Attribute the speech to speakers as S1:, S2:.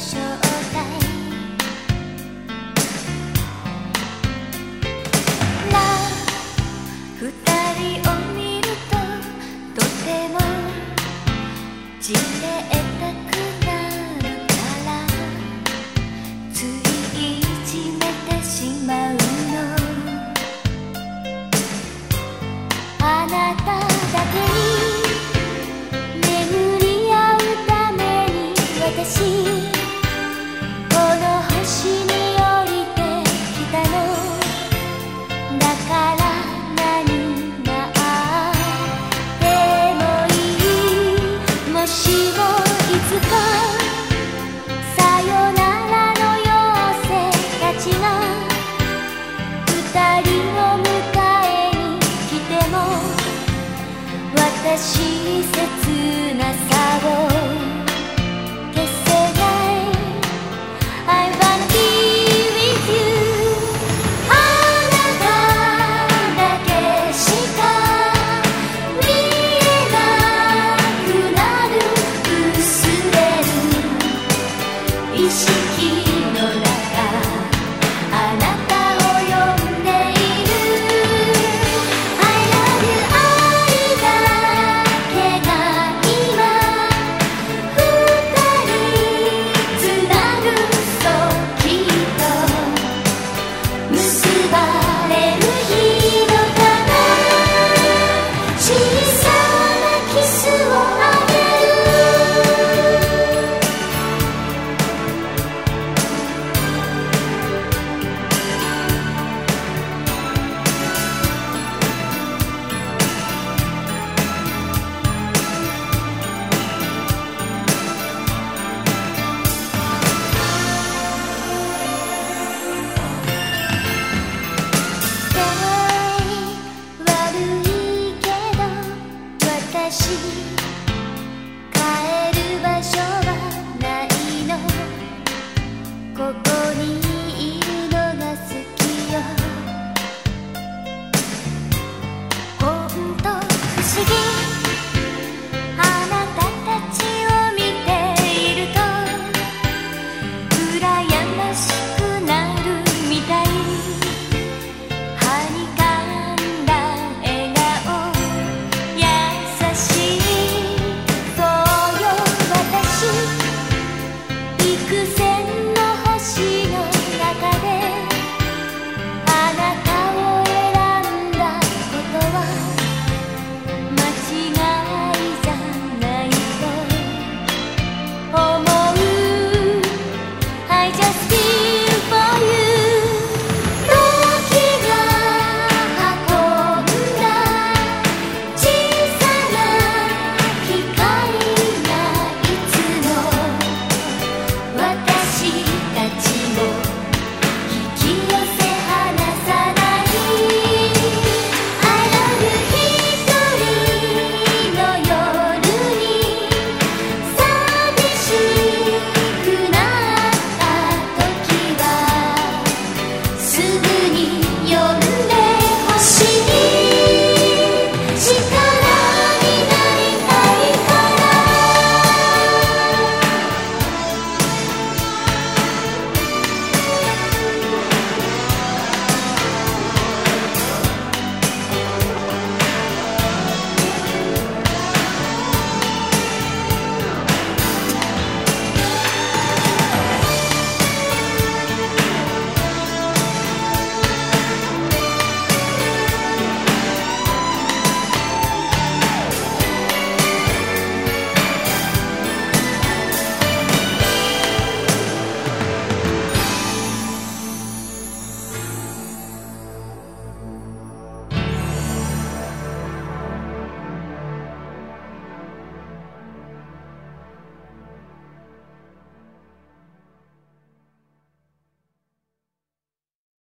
S1: 想。を迎えに来ても私切 you.